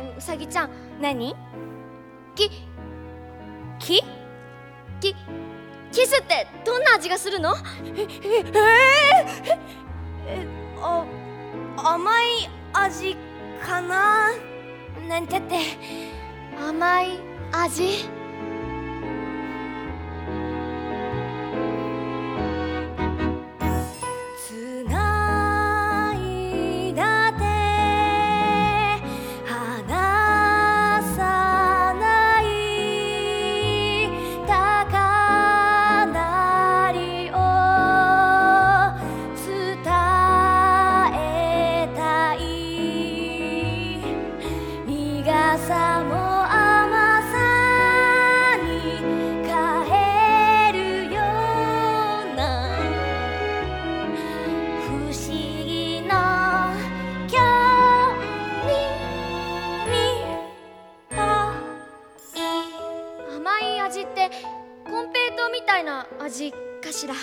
ねえうさぎちゃん何？きき？きキスってどんな味がするの？えあ甘い味かな？なんちゃって。甘い味？味みたい。甘い味ってコンペイトーみたいな味かしら？